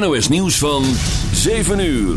NOS Nieuws van 7 uur.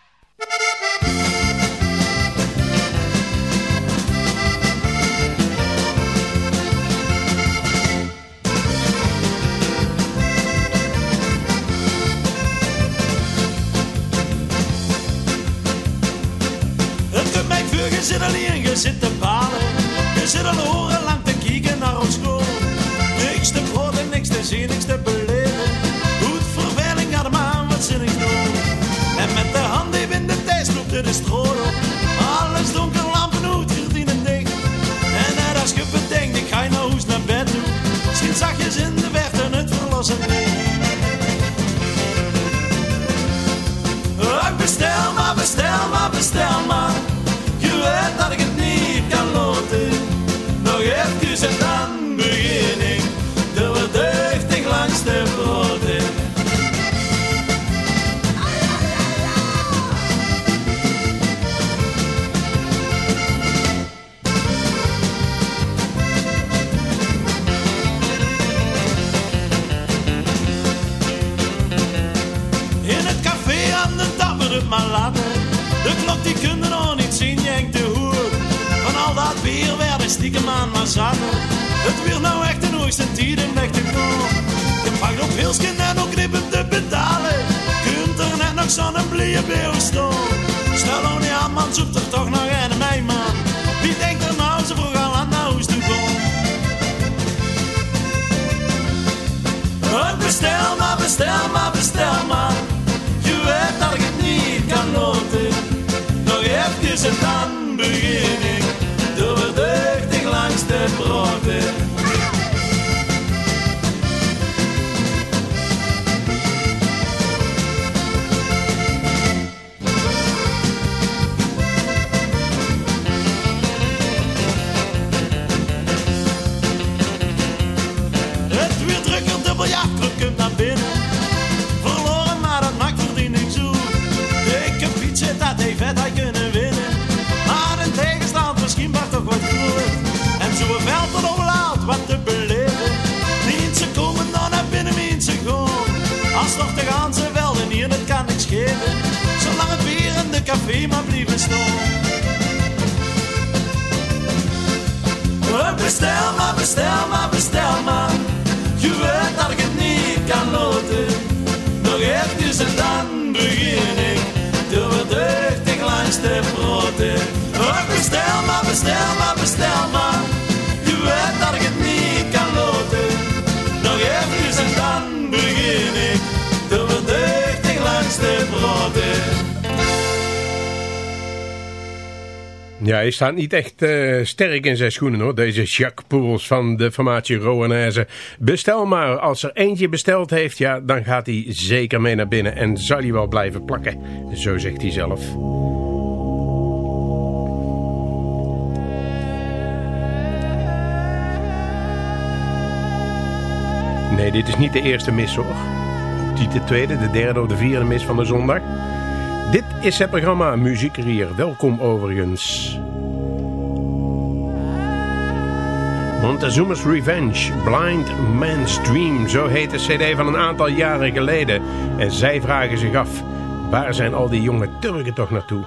Zit alleen, je zit te balen. Je zit al horen lang te kijken naar ons school. Niks te groot niks te zien, niks te beleven. Goed verveling gaat maar wat zin ik doen. En met de hand even in de tijd loopt de stroom op. Alles donker, lampen uit, verdienen dicht. En net als je bedenkt, ik ga naar huis naar bed toe. Schiet zachtjes in de verte het verlossen stiekem aan maar zaten. Het weer nou echt een hoogste tijd om weg te komen. Je pakt op Hilsken en ook knippen te betalen. Kunt er net nog zo'n blije beeuw staan. Stel nou niet aan, man, zoekt er toch nog een mij, man. Wie denkt er nou zo vroeg al aan naar huis toe komen? Bestel maar, bestel maar, bestel maar. Je weet dat ik het niet kan loten even en dan brother zolang het weer in de café maar blijven staan. Bestel maar, bestel maar, bestel maar, je weet dat ik het niet kan laten. Nog eventjes en dan begin ik, het verdruktig langs te broten. Bestel maar, bestel maar, bestel maar. Ja, hij staat niet echt uh, sterk in zijn schoenen hoor, deze Jacques Poels van de formatie Roanaise. Bestel maar, als er eentje besteld heeft, ja, dan gaat hij zeker mee naar binnen en zal hij wel blijven plakken. Zo zegt hij zelf. Nee, dit is niet de eerste mis hoor. Niet de tweede, de derde of de vierde mis van de zondag. Dit is het programma Muziekrier. Welkom overigens. Montezuma's Revenge, Blind Man's Dream, zo heet de cd van een aantal jaren geleden. En zij vragen zich af, waar zijn al die jonge Turken toch naartoe?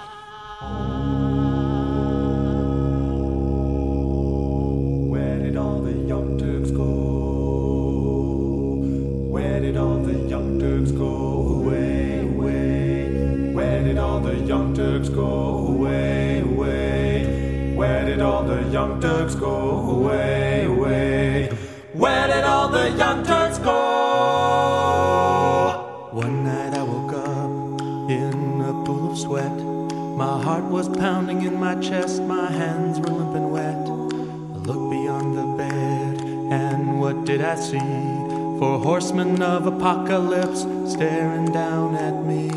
Apocalypse staring down at me.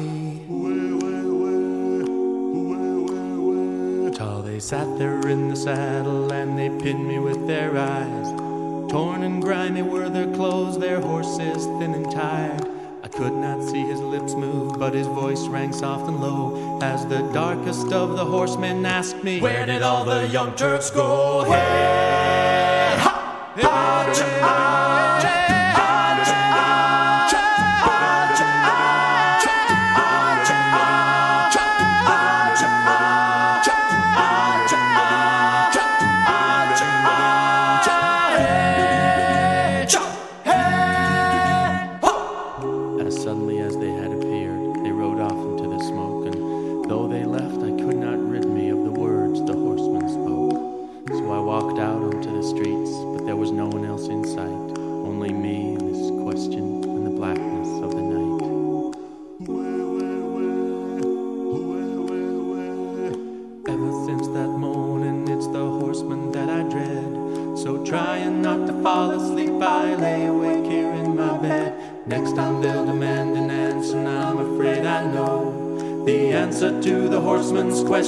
Tall they sat there in the saddle and they pinned me with their eyes. Torn and grimy were their clothes, their horses thin and tired. I could not see his lips move, but his voice rang soft and low as the darkest of the horsemen asked me, Where did all the young Turks go? Hey,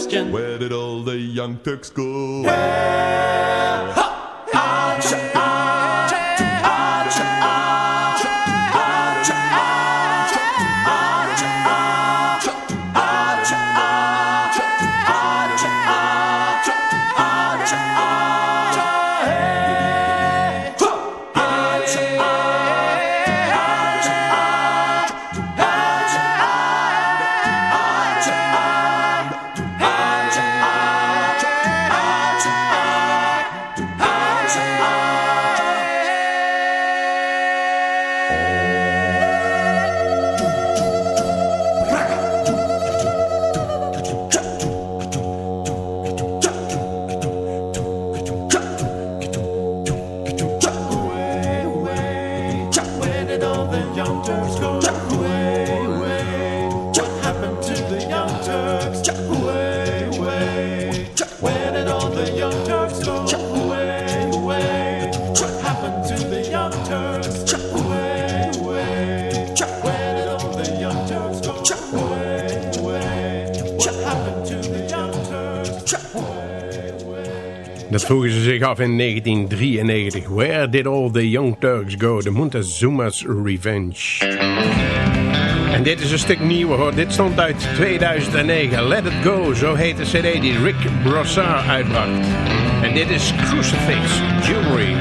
question. Where did all the young Turks go? Dat vroegen ze zich af in 1993. Where did all the young Turks go? The Montezuma's Revenge. En dit is een stuk nieuwer hoor. Dit stond uit 2009. Let It Go, zo heet de cd die Rick Brossard uitbracht. En dit is Crucifix Jewelry.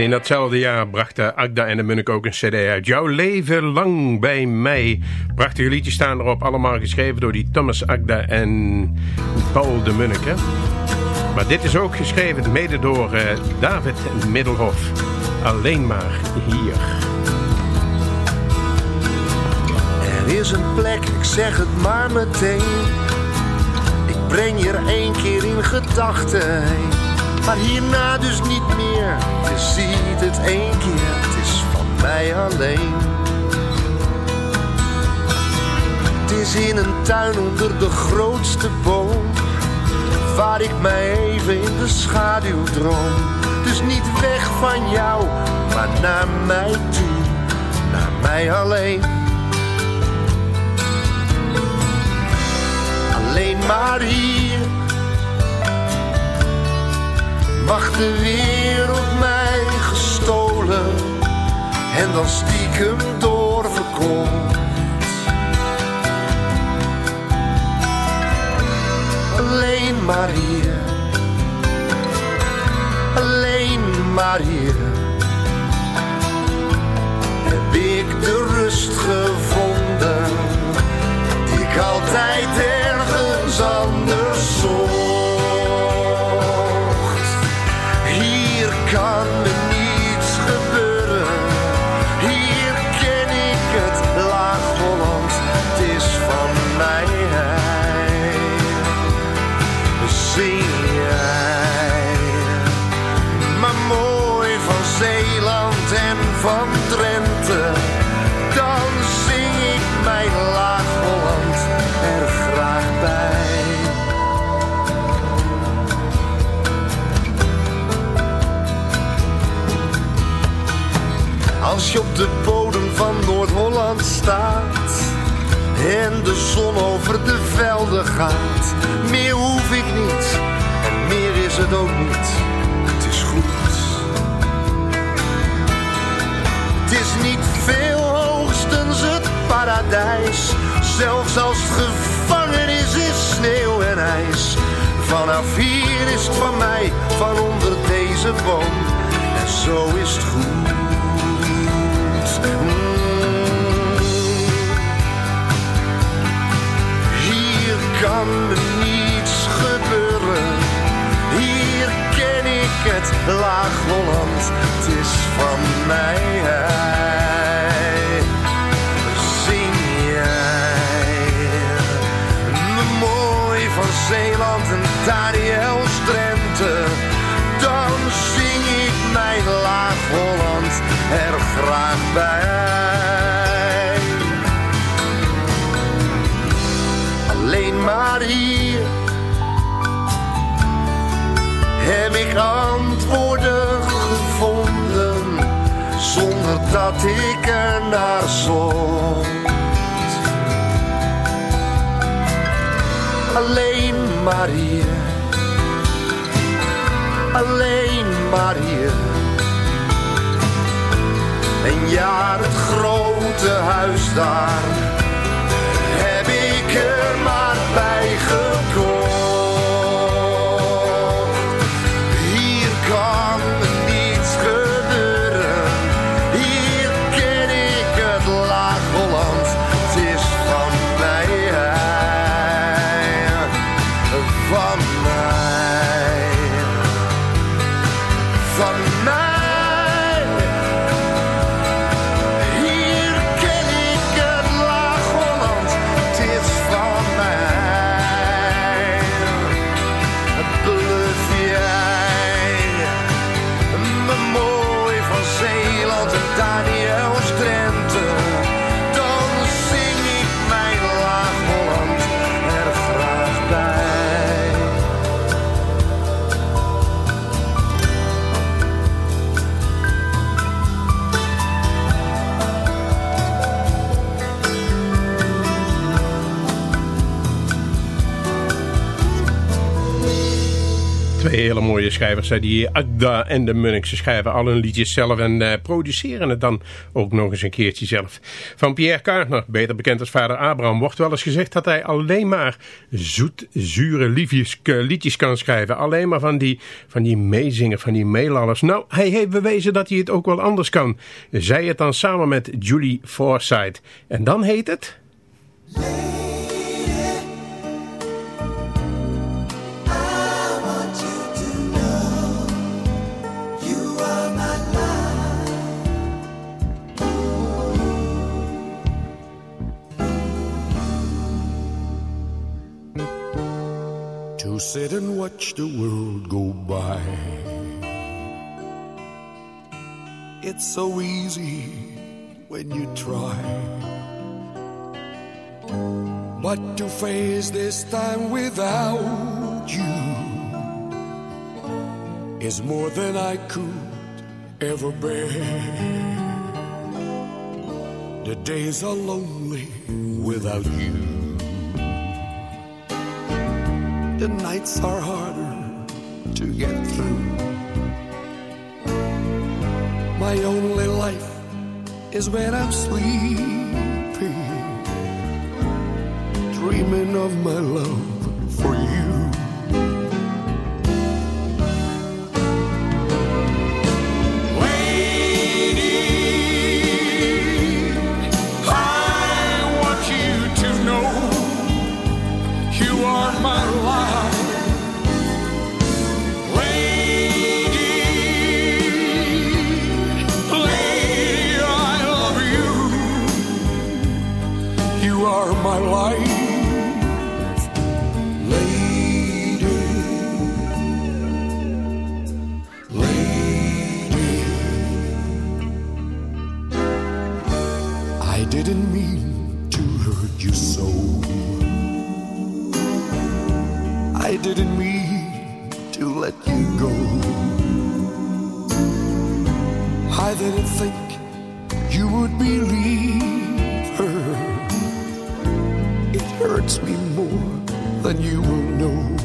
En in datzelfde jaar brachten Agda en de Munnik ook een cd uit. Jouw leven lang bij mij. Prachtige liedjes staan erop. Allemaal geschreven door die Thomas Agda en Paul de Munnik. Maar dit is ook geschreven mede door uh, David Middelhof. Alleen maar hier. Er is een plek, ik zeg het maar meteen. Ik breng je er één keer in gedachten maar hierna dus niet meer. Je ziet het één keer, het is van mij alleen. Het is in een tuin onder de grootste boom. Waar ik mij even in de schaduw droom. Dus niet weg van jou, maar naar mij toe. Naar mij alleen. Alleen maar hier mag de wereld mij gestolen en dan stiekem doorverkocht. Alleen maar hier, alleen maar hier meer hoef ik niet en meer is het ook niet. Het is goed. Het is niet veel hoogstens het paradijs, zelfs als het gevangenis is sneeuw en ijs. Vanaf hier is het van mij, van onder deze boom, en zo is het goed. Kan me niets gebeuren. Hier ken ik het laag Holland. Het is van mij. Zing jij me mooi van Zeeland en Daniels Drenthe. Dan zing ik mijn laag Holland er graag bij. Maar hier heb ik antwoorden gevonden zonder dat ik er naar zocht. Alleen maar hier, alleen maar hier. En ja, het grote huis daar maar bij gekocht. Mooie schrijvers, die Agda en de Munnik. Ze schrijven al hun liedjes zelf en uh, produceren het dan ook nog eens een keertje zelf. Van Pierre Kaartner, beter bekend als vader Abraham, wordt wel eens gezegd dat hij alleen maar zoet, zure liefjes, liedjes kan schrijven. Alleen maar van die, van die meezingen, van die meelallers. Nou, hij heeft bewezen dat hij het ook wel anders kan. Zij het dan samen met Julie Forsythe. En dan heet het... sit and watch the world go by. It's so easy when you try. But to face this time without you is more than I could ever bear. The days are lonely without you. The nights are harder to get through. My only life is when I'm sleeping, dreaming of my love for you. I didn't mean to let you go. I didn't think you would believe her. It hurts me more than you will know.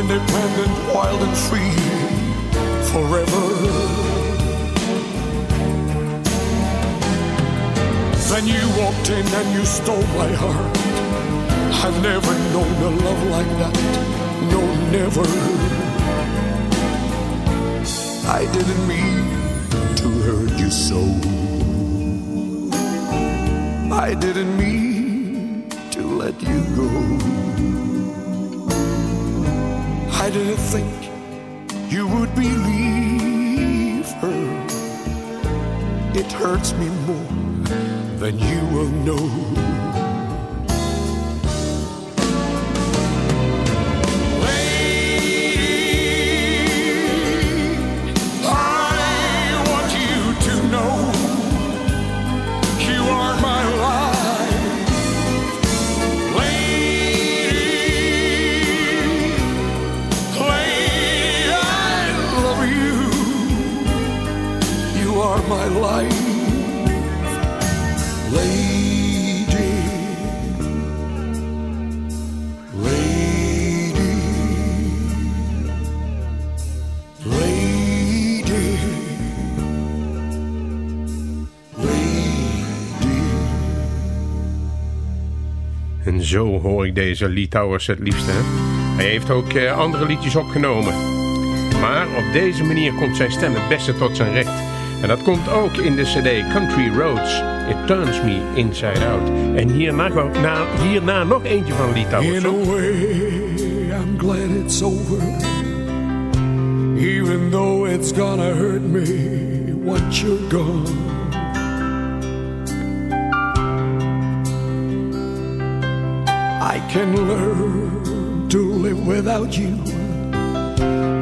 independent, wild and free forever. Then you walked in and you stole my heart. I've never known a love like that. No, never. I didn't mean to hurt you so. I didn't mean to let you go. I didn't think you would believe her. It hurts me more than you will know. Zo hoor ik deze Litouwers het liefste. Hij heeft ook eh, andere liedjes opgenomen. Maar op deze manier komt zijn stem het beste tot zijn recht. En dat komt ook in de cd Country Roads. It Turns Me Inside Out. En hierna, na, hierna nog eentje van Litouwers. In a way, I'm glad it's over. Even though it's gonna hurt me once you're gone. Can learn to live without you.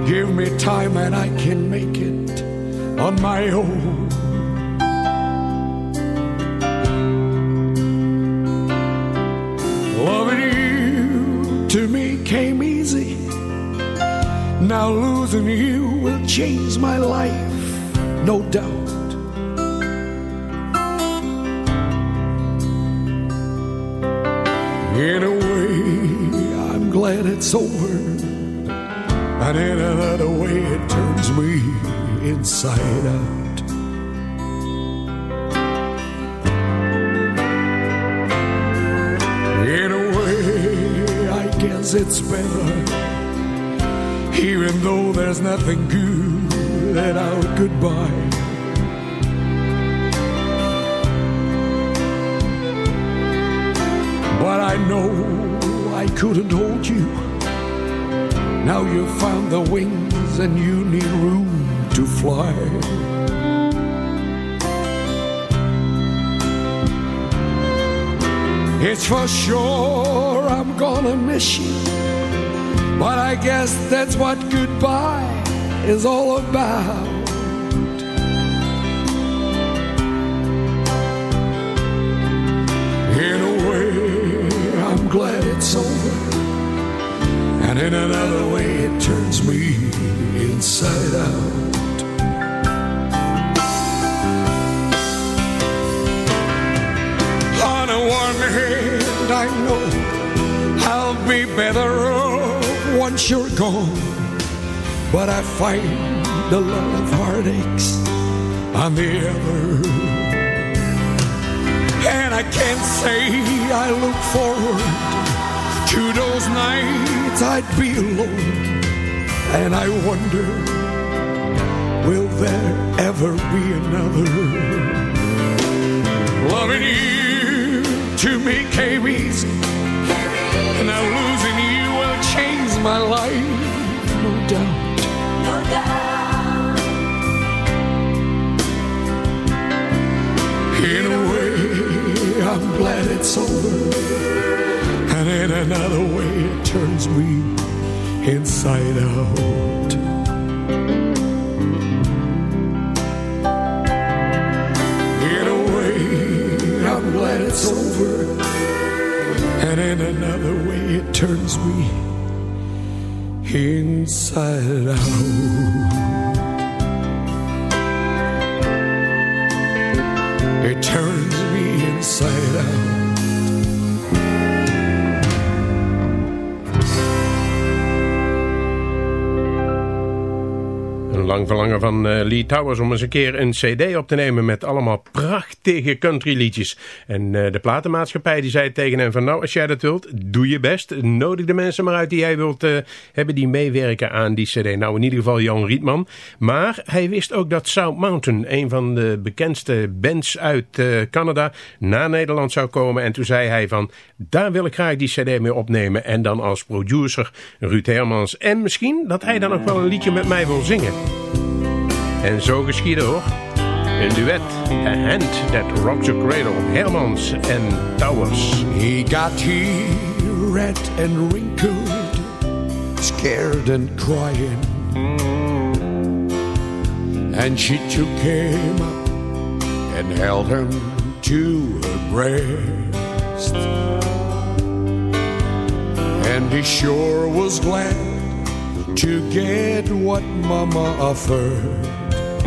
Give me time and I can make it on my own. Loving you to me came easy. Now losing you will change my life, no doubt. It's over. And in another way, it turns me inside out. In a way, I guess it's better. Even though there's nothing good at our goodbye. But I know I couldn't hold you. Now you've found the wings and you need room to fly. It's for sure I'm gonna miss you. But I guess that's what goodbye is all about. In a way, I'm glad it's over. And in another way, it turns me inside out. On a one hand, I know I'll be better off once you're gone. But I find a lot of heartaches on the other. And I can't say I look forward to those nights I'd be alone. And I wonder, will there ever be another? Loving you to me came easy. Now losing you will change my life, no doubt. In a way, I'm glad it's over. And in another way, it turns me inside out. In a way, I'm glad it's over. And in another way, it turns me inside out. It turns me inside out. Lang verlangen van eh, Lee Towers om eens een keer een cd op te nemen met allemaal prachtige countryliedjes. En eh, de platenmaatschappij die zei tegen hem van nou als jij dat wilt, doe je best. Nodig de mensen maar uit die jij wilt eh, hebben die meewerken aan die cd. Nou in ieder geval Jan Rietman. Maar hij wist ook dat South Mountain, een van de bekendste bands uit Canada, naar Nederland zou komen. En toen zei hij van daar wil ik graag die cd mee opnemen. En dan als producer Ruud Hermans. En misschien dat hij dan ook wel een liedje met mij wil zingen. En zo geschiedde hoor. Een duet. A Hand That Rocks a Cradle. Hermans en Towers. He got here red and wrinkled, scared and crying. Mm. And she took him up and held him to her breast. And he sure was glad to get what Mama offered.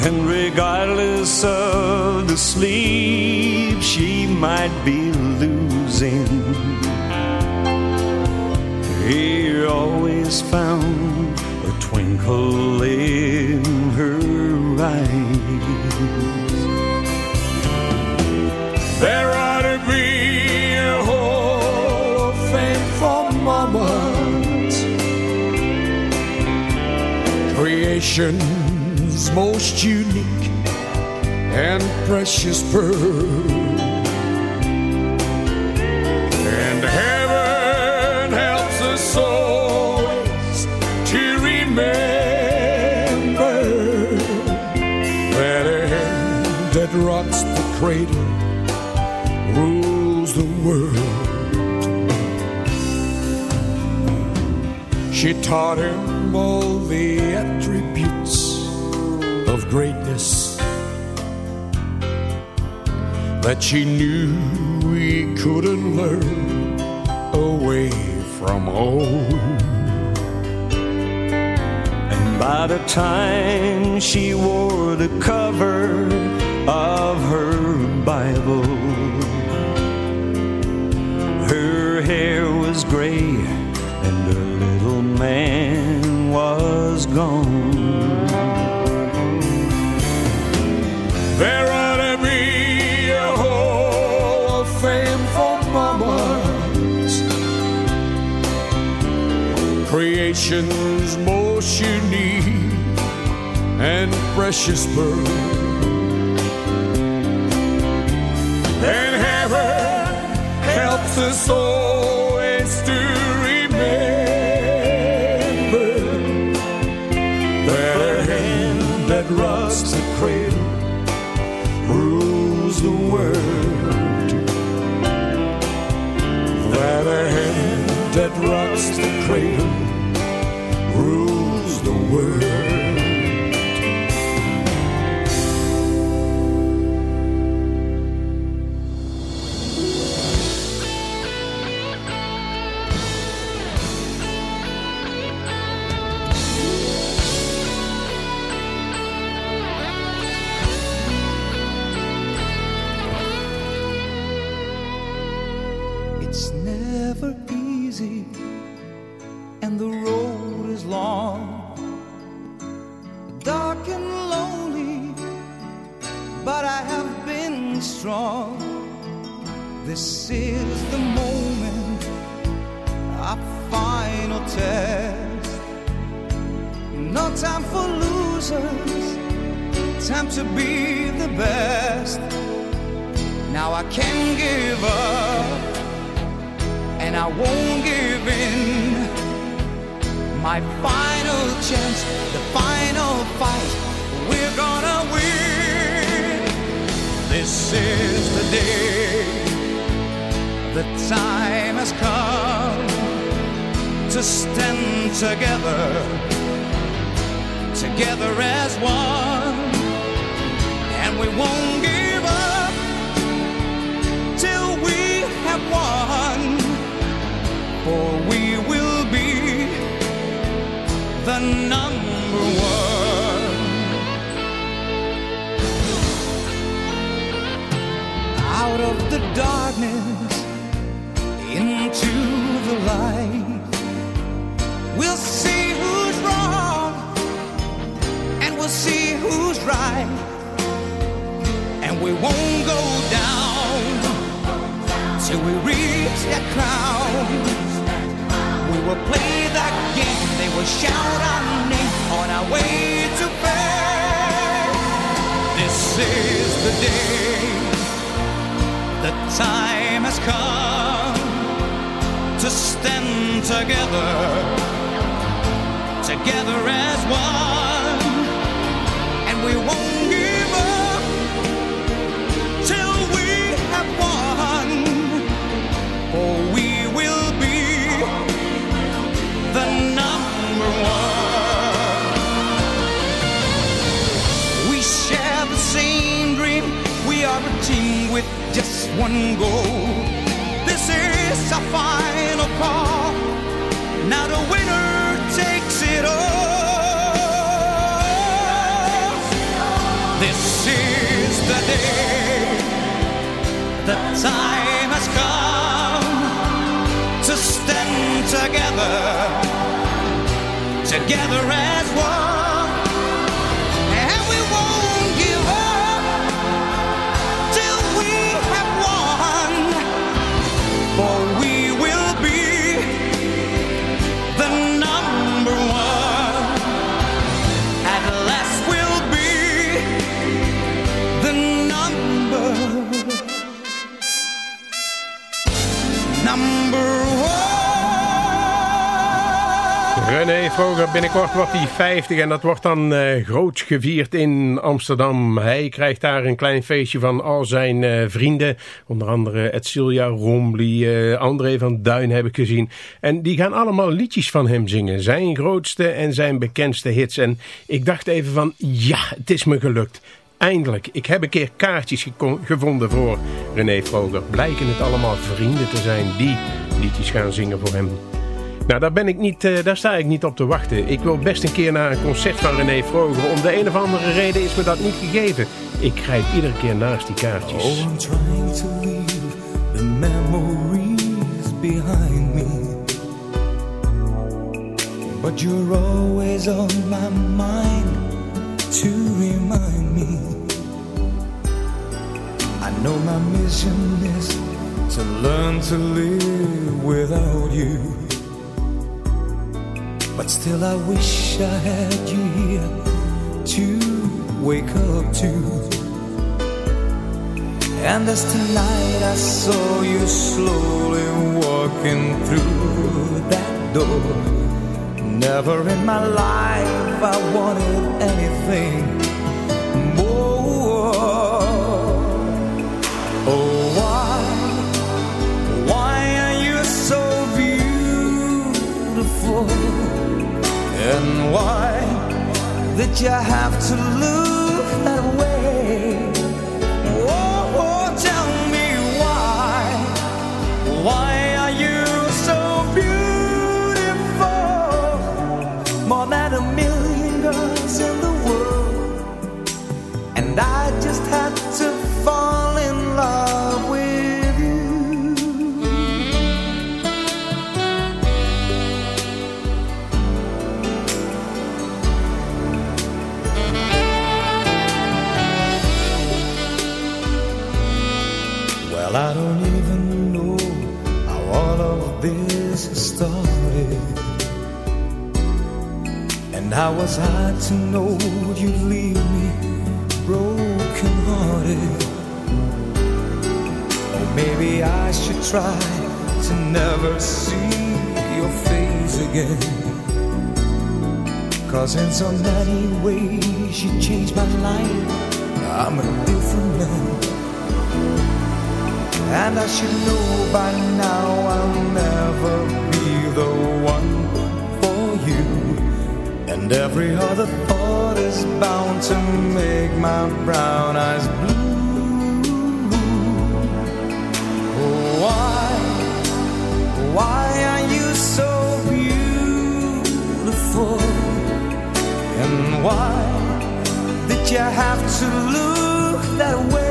And regardless of the sleep she might be losing, he always found a twinkle in her eyes There ought to be a hall of fame for mamas. Creation's most unique and precious pearl. And heaven helps us always to remember that a hand that rocks the cradle rules the world. She taught him all that she knew we couldn't learn away from home. And by the time she wore the cover of her Bible, her hair was gray and her little man was gone. There Creation's most unique and precious pearl. And heaven helps us always to remember that a hand that rocks the cradle rules the world. That a hand that rocks the cradle world. Darkness into the light, we'll see who's wrong and we'll see who's right, and we won't go down till we reach that crown. We will play that game, they will shout our name on our way to fame. This is the day, the time has come to stand together, together as one, and we won't one goal. This is our final call. Now the winner takes it all. This is the day. The time has come to stand together, together as one, number one. René Vroger, binnenkort wordt hij 50 en dat wordt dan uh, gevierd in Amsterdam. Hij krijgt daar een klein feestje van al zijn eh, vrienden. Onder andere Edcilia Rombly, eh, André van Duin heb ik gezien. En die gaan allemaal liedjes van hem zingen. Zijn grootste en zijn bekendste hits. En ik dacht even van, ja, het is me gelukt. Eindelijk, ik heb een keer kaartjes gevonden voor René Vroger. Blijken het allemaal vrienden te zijn die liedjes gaan zingen voor hem. Nou, daar, ben ik niet, uh, daar sta ik niet op te wachten. Ik wil best een keer naar een concert van René Vroger. Om de een of andere reden is me dat niet gegeven. Ik grijp iedere keer naast die kaartjes. Oh, I'm trying to leave the memories behind me. But you're always on my mind to remind me. Know my mission is to learn to live without you. But still, I wish I had you here to wake up to. And as tonight I saw you slowly walking through that door. Never in my life I wanted anything And why did you have to look Cause in so many ways you changed my life. I'm a different man. And I should know by now I'll never be the one for you. And every other thought is bound to make my brown eyes blue. Oh, why, why why did you have to look that way?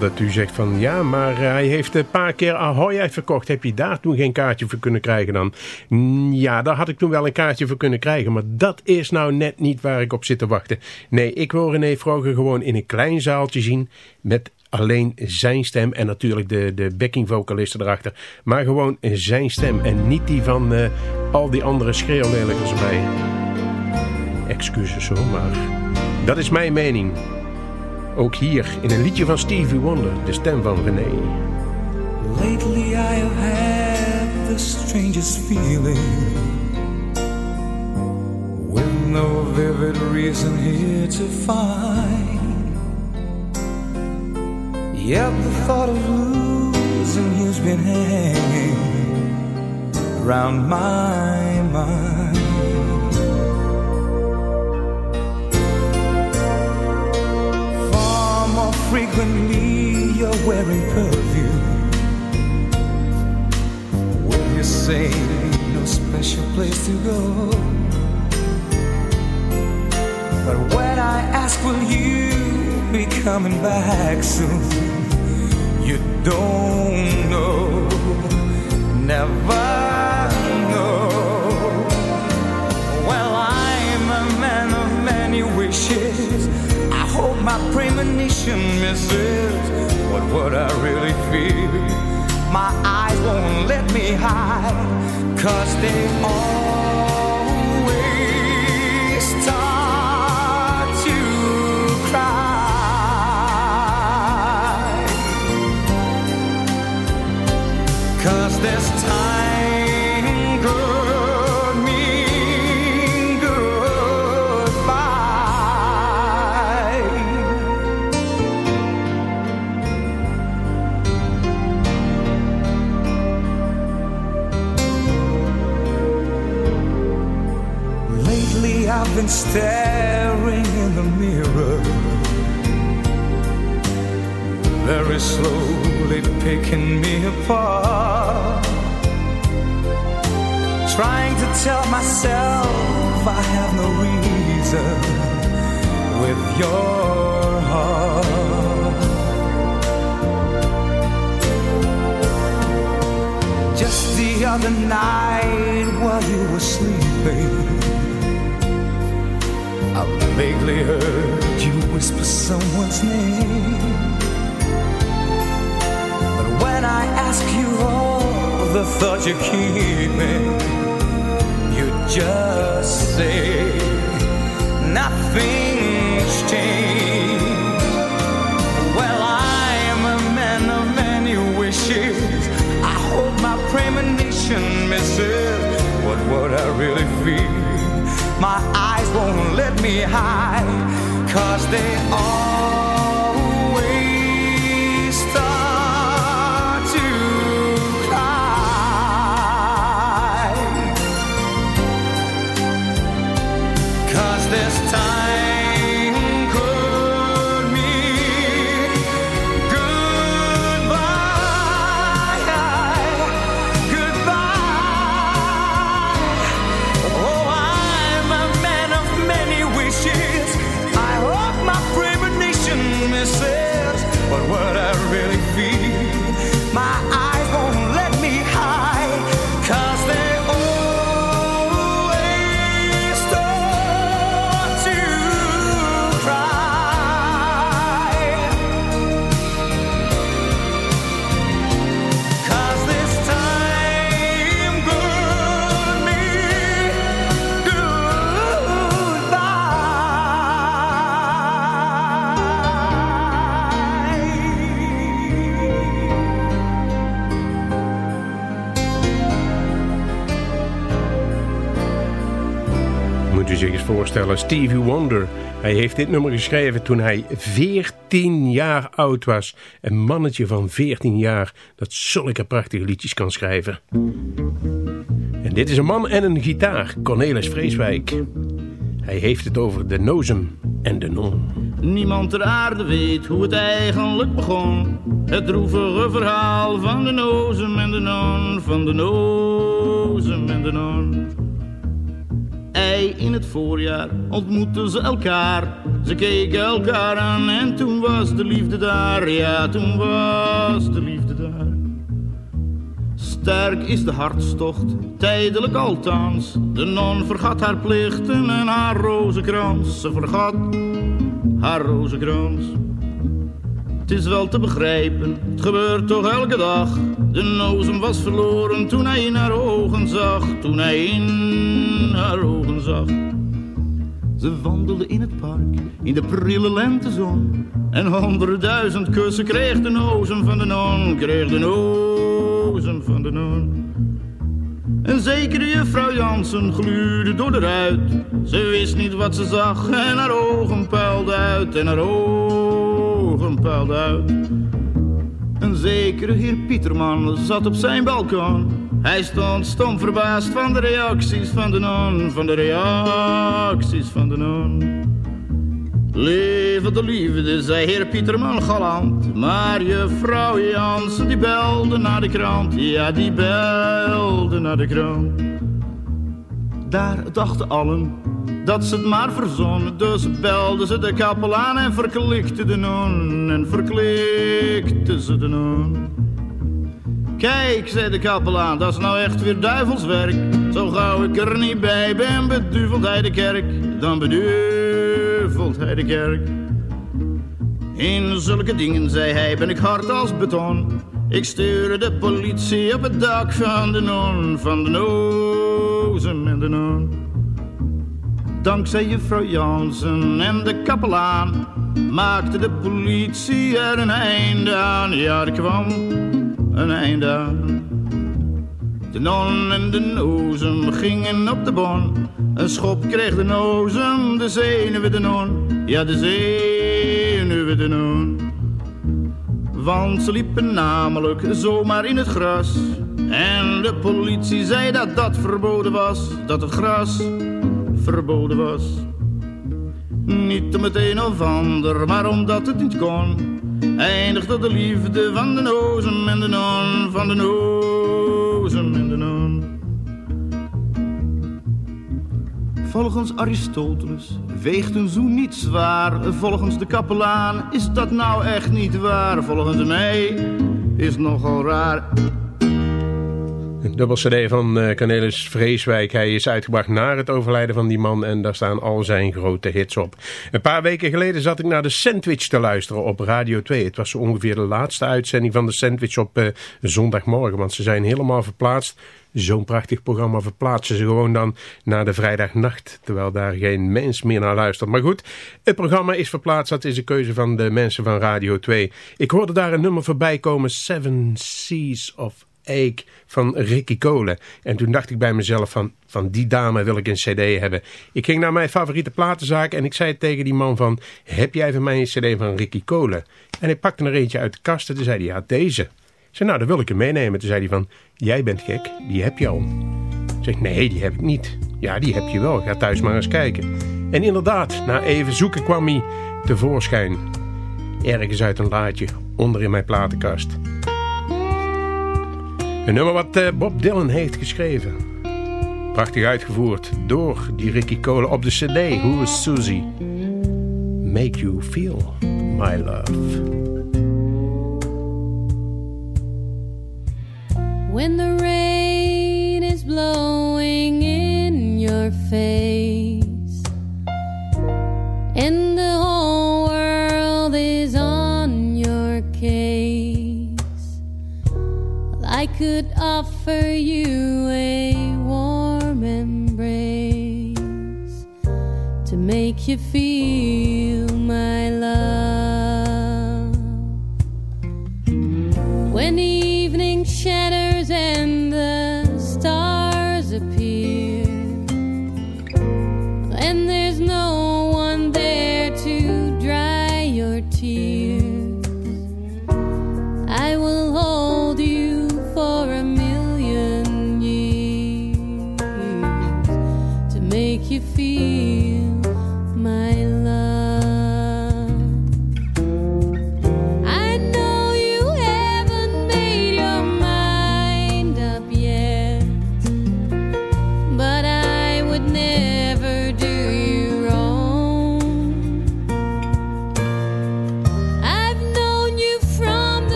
Dat u zegt van ja, maar eh, hij heeft een paar keer Ahoy uitverkocht. Heb je daar toen geen kaartje voor kunnen krijgen dan? Mm, Ja, daar had ik toen wel een kaartje voor kunnen krijgen. Maar dat is nou net niet waar ik op zit te wachten. Nee, ik wil René Vroger gewoon in een klein zaaltje zien met alleen zijn stem en natuurlijk de, de backing vocalisten erachter. Maar gewoon zijn stem en niet die van eh, al die andere schreeuwlelijkers bij. Excuses hoor, maar dat is mijn mening. Ook hier in een liedje van Stevie Wonder, de stem van René. Lately I have had the strangest feeling. Will no vivid reason here to find. Yet the thought of losing you's been hanging around my mind. Frequently, you're wearing perfume. When you say no special place to go? But when I ask, will you be coming back soon? You don't know, never premonition misses what would I really feel. My eyes won't let me hide, cause they always staring in the mirror. Very slowly picking me apart. Trying to tell myself I have no reason With your heart. Just the other night while you were sleeping vaguely heard you whisper someone's name. But when I ask you all the thoughts you're keeping, you just say nothing's changed. Well, I'm a man of many wishes. I hope my premonition misses what would I really feel. My high, cause they all voorstellen, Stevie Wonder. Hij heeft dit nummer geschreven toen hij 14 jaar oud was. Een mannetje van 14 jaar dat zulke prachtige liedjes kan schrijven. En dit is een man en een gitaar, Cornelis Vreeswijk. Hij heeft het over de nozem en de non. Niemand ter aarde weet hoe het eigenlijk begon. Het droevige verhaal van de nozem en de non, van de nozem en de non. Ei in het voorjaar ontmoetten ze elkaar. Ze keken elkaar aan en toen was de liefde daar. Ja, toen was de liefde daar. Sterk is de hartstocht, tijdelijk althans. De non vergat haar plichten en haar rozenkrans. Ze vergat haar rozenkrans. Het is wel te begrijpen, het gebeurt toch elke dag. De nozem was verloren toen hij in haar ogen zag. Toen hij in haar ogen zag. Ze wandelde in het park, in de prille lentezon. En honderdduizend kussen kreeg de nozem van de non. Kreeg de nozem van de non. Een zekere juffrouw Jansen gluurde door de ruit. Ze wist niet wat ze zag en haar ogen puilden uit. En haar ogen puilden uit. Een zekere heer Pieterman zat op zijn balkon. Hij stond stom verbaasd van de reacties van de non. Van de reacties van de non. Leven de liefde, zei heer Pieterman galant. Maar juffrouw Jansen die belde naar de krant. Ja, die belde naar de krant. Daar dachten allen dat ze het maar verzonnen. Dus belden ze de kapelaan en verklikte de non. En verklikte ze de non. Kijk, zei de kapelaan, dat is nou echt weer duivelswerk. Zo gauw ik er niet bij ben, beduvelt hij de kerk. Dan beduvelt hij de kerk. In zulke dingen, zei hij, ben ik hard als beton. Ik stuurde de politie op het dak van de non, van de nozen en de non. Dankzij juffrouw Jansen en de kapelaan maakte de politie er een einde aan. Ja, er kwam een einde aan. De non en de nozem gingen op de bon. Een schop kreeg de nozem, de zenuwen de non. Ja, de zenuwen de non. Want ze liepen namelijk zomaar in het gras. En de politie zei dat dat verboden was. Dat het gras verboden was. Niet om het een of ander, maar omdat het niet kon. Eindigde de liefde van de nozem en de non. Van de nozem en de non. Volgens Aristoteles weegt een zoen niet zwaar. Volgens de kapelaan is dat nou echt niet waar. Volgens mij is nogal raar. Een dubbel cd van uh, Cornelis Vreeswijk. Hij is uitgebracht na het overlijden van die man en daar staan al zijn grote hits op. Een paar weken geleden zat ik naar de Sandwich te luisteren op Radio 2. Het was ongeveer de laatste uitzending van de Sandwich op uh, zondagmorgen, want ze zijn helemaal verplaatst. Zo'n prachtig programma verplaatsen ze gewoon dan naar de vrijdagnacht, terwijl daar geen mens meer naar luistert. Maar goed, het programma is verplaatst, dat is een keuze van de mensen van Radio 2. Ik hoorde daar een nummer voorbij komen, Seven Seas of Ache van Ricky Cole. En toen dacht ik bij mezelf van, van die dame wil ik een cd hebben. Ik ging naar mijn favoriete platenzaak en ik zei tegen die man van... heb jij van mij een cd van Ricky Cole? En hij pakte er eentje uit de kast en toen zei hij, ja deze. Ik zei, nou dan wil ik hem meenemen. Toen zei hij van, jij bent gek, die heb je al. Ik zeg, nee die heb ik niet. Ja die heb je wel, ga thuis maar eens kijken. En inderdaad, na even zoeken kwam hij tevoorschijn. Ergens uit een laadje, onder in mijn platenkast. Een nummer wat uh, Bob Dylan heeft geschreven. Prachtig uitgevoerd door die Ricky Cole op de cd Who is Susie? Make you feel my love. When the rain is blowing in your face could offer you a warm embrace to make you feel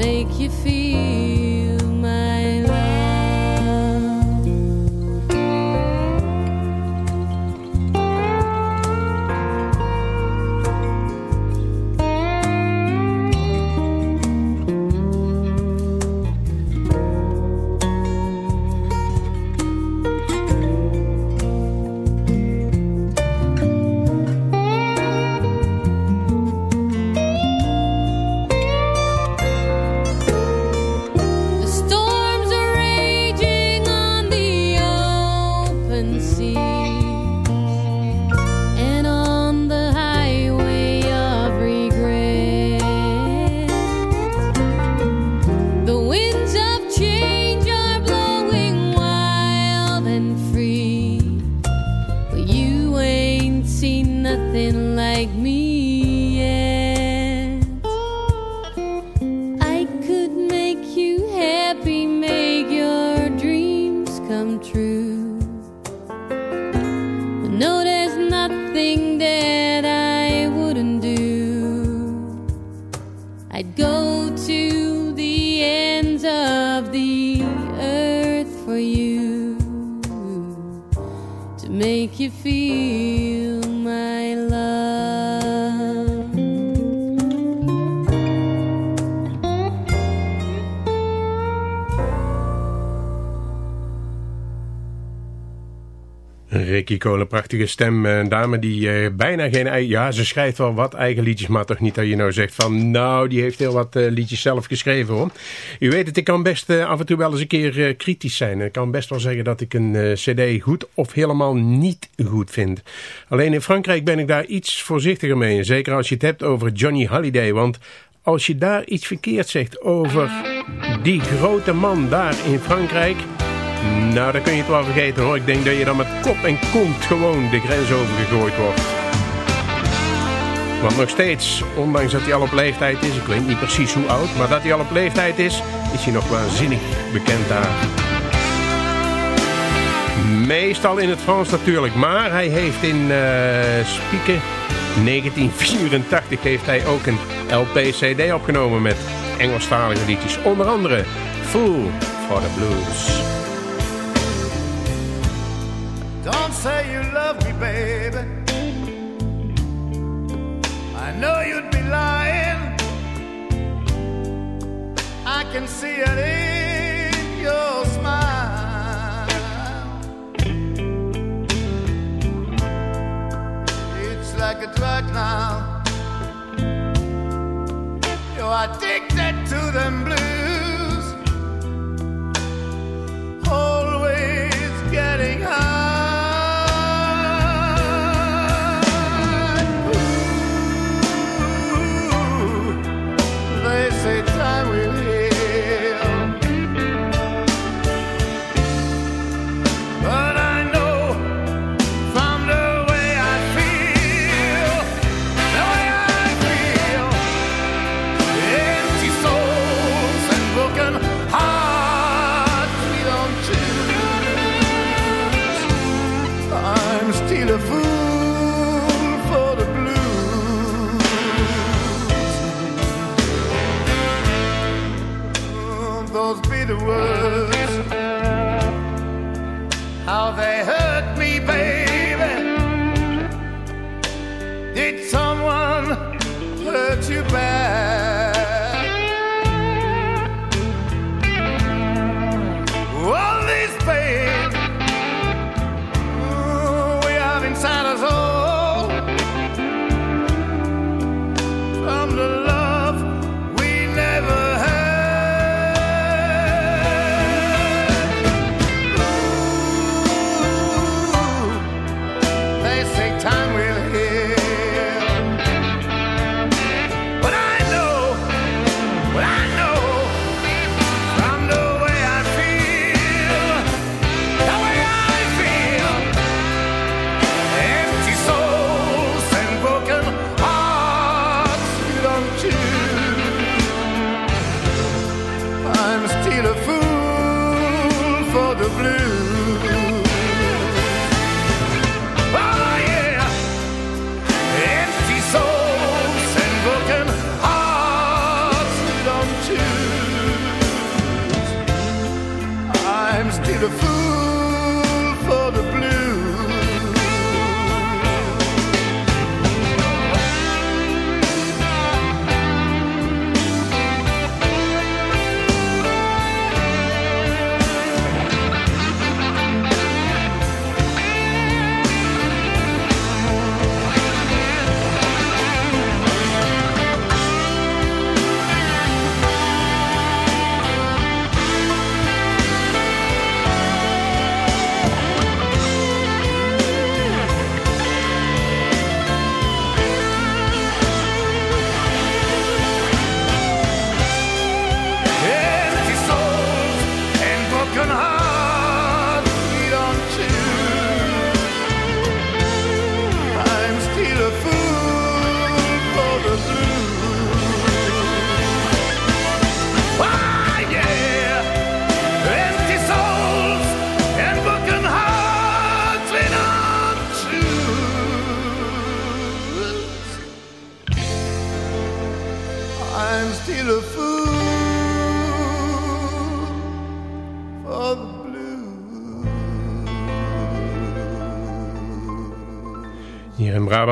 make you feel Ricky Cole, een prachtige stem. Een dame die eh, bijna geen. Ja, ze schrijft wel wat eigen liedjes, maar toch niet dat je nou zegt van... Nou, die heeft heel wat eh, liedjes zelf geschreven hoor. U weet het, ik kan best eh, af en toe wel eens een keer kritisch zijn. Ik kan best wel zeggen dat ik een cd goed of helemaal niet goed vind. Alleen in Frankrijk ben ik daar iets voorzichtiger mee. Zeker als je het hebt over Johnny Halliday. Want als je daar iets verkeerd zegt over die grote man daar in Frankrijk... Nou, dan kun je het wel vergeten hoor. Ik denk dat je dan met kop en kont gewoon de grens overgegooid wordt. Want nog steeds, ondanks dat hij al op leeftijd is, ik weet niet precies hoe oud, maar dat hij al op leeftijd is, is hij nog waanzinnig bekend daar. Meestal in het Frans natuurlijk, maar hij heeft in uh, Spieken 1984 heeft hij ook een LP-CD opgenomen met Engelstalige liedjes. Onder andere Fool for the Blues. Don't say you love me, baby. I know you'd be lying. I can see it in your smile. It's like a drug now. You're addicted to them blues. Always getting high. Those the words. How they hurt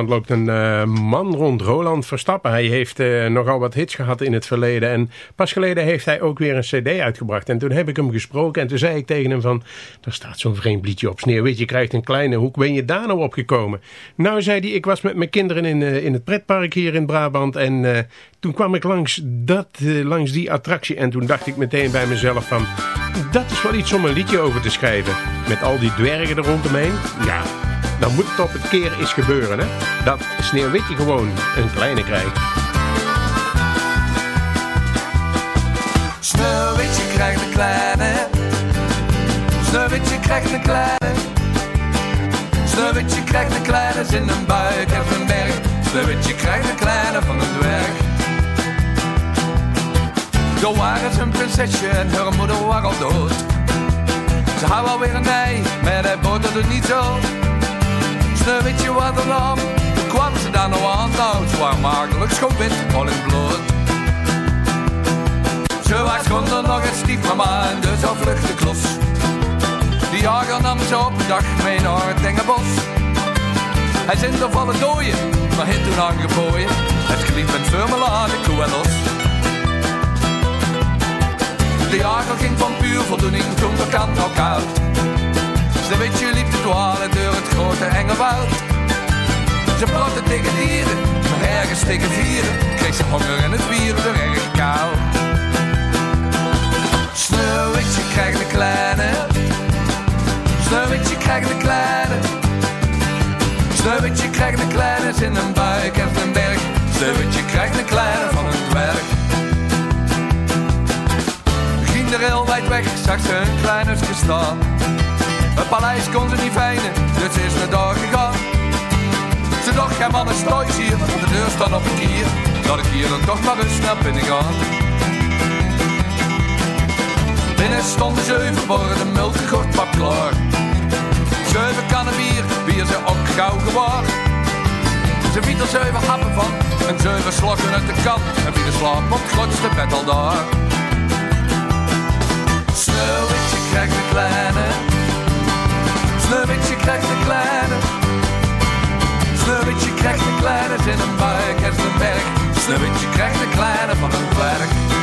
Loopt een uh, man rond, Roland Verstappen. Hij heeft uh, nogal wat hits gehad in het verleden. En pas geleden heeft hij ook weer een cd uitgebracht. En toen heb ik hem gesproken en toen zei ik tegen hem van... Er staat zo'n vreemd liedje op Sneeuwwitje krijgt een kleine hoek. Ben je daar nou opgekomen? Nou, zei hij, ik was met mijn kinderen in, uh, in het pretpark hier in Brabant. En toen kwam ik langs, dat, langs die attractie. En toen dacht ik meteen bij mezelf van... Dat is wel iets om een liedje over te schrijven. Met al die dwergen er rondomheen. Ja, dan moet het op een keer eens gebeuren, hè? Dat Sneeuwwitje gewoon een kleine krijgt. Sneeuwwitje krijgt een kleine. Sneeuwwitje krijgt een kleine. Sneeuwwitje krijgt een kleine in een buik en een berg. Sneeuwwitje krijgt een kleine van een dwerg. Zo waren ze een prinsesje en haar moeder was al dood. Ze had alweer een ei, maar hij boterde niet zo. Sneeuwwitje wat een lam, kwam ze daar nou aan? Nou, ze waren makkelijk schoon wit, al in bloed. Ze was er nog een stiefmama en dus al vluchtte klos. Die jager nam ze op een dag mee naar het enge bos. Hij zit er vallen dooien, maar heeft toen aangeboeien. Het geliefd met vermelade, koe en los. De jager ging van puur voldoening toen de kant al koud. Sneeuwwitje liep te dwalen door het grote enge woud. Ze pratte tegen dieren, maar ergens tegen vieren kreeg ze honger en het wier weer erg kou. Sneeuwwitje krijgt een kleine, Sneeuwwitje krijgt een kleine. Sneeuwwitje krijgt een kleine in een buik en een berg. Sneeuwwitje krijgt een kleine van een dwerg. Heel wijd weg, zag ze een klein huisje staan. Het paleis kon ze niet fijnen, dus ze is naar daar gegaan. Ze dacht, geen man is thuis hier, de deur staat op een kier. Dat ik hier dan toch maar eens naar binnen ga. Binnen stonden zeven borden gegort maar klaar. Zeven kannen bier, bier ze ook gauw gewaar. Ze viet er zeven happen van, en zeven slokken uit de kan. En wie de slaap op het grootste bed al daar. Sneeuwwitje krijgt een kleine Sneeuwwitje krijgt een kleine. Sneeuwwitje krijgt een kleine in een buik en een berg. Sneeuwwitje krijgt een kleine van een dwerg.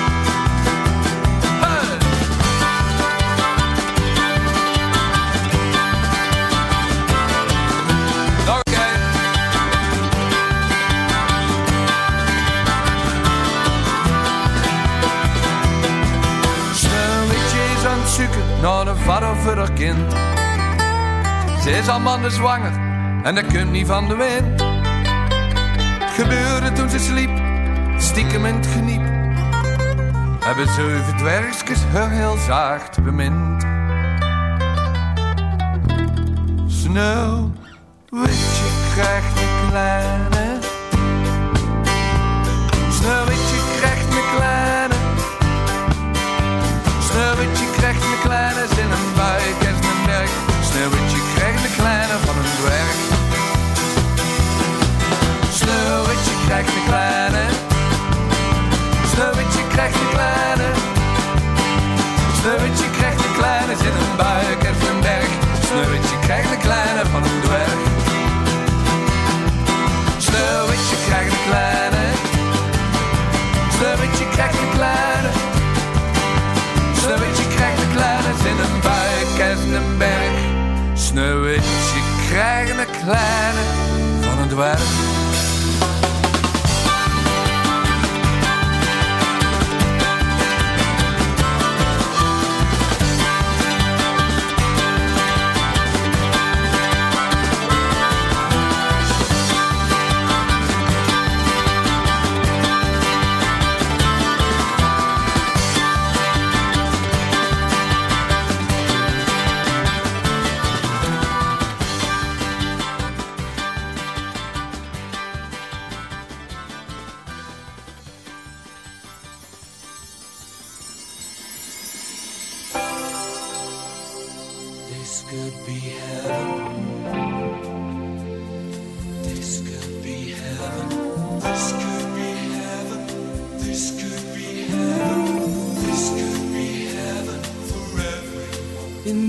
Naar een vader voor haar kind. Ze is al mannen zwanger en dat komt niet van de wind. Het gebeurde toen ze sliep, stiekem in het geniep. Hebben zeven dwergjes haar heel zacht bemind. Sneeuwwitje krijgt een kleine. Sneeuwwitje Sneeuwwitje krijgt een kleine in een buik en een berg. Sneeuwwitje krijgt een kleine van een dwerg. Sneeuwwitje krijgt een kleine. Sneeuwwitje krijgt een kleine. Sneeuwwitje krijgt een kleine in een buik en een berg. Sneeuwwitje krijgt een kleine van een dwerg. Kleine van een dwerg.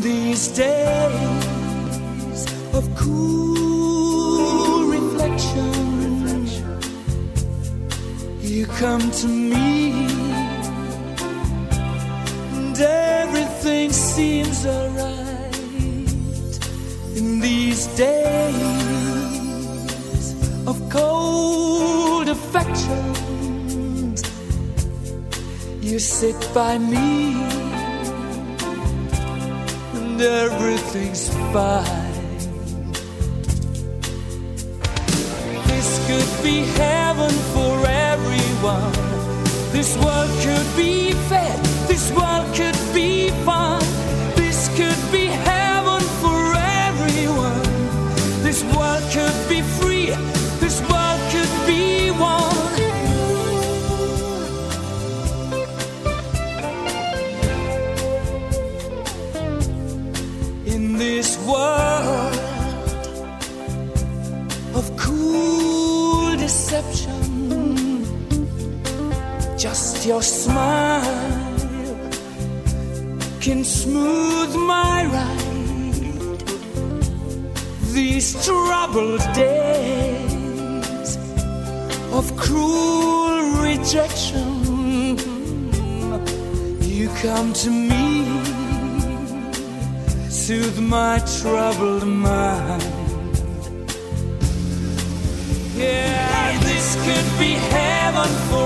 These days of cool reflection, you come to me, and everything seems alright in these days of cold affection. You sit by me and everything's fine. This could be heaven for everyone. This world could be fair. This world could be fun. This could be heaven for everyone. This world could be free. Your smile can smooth my ride. These troubled days of cruel rejection. You come to me soothe my troubled mind. Yeah, this could be heaven for.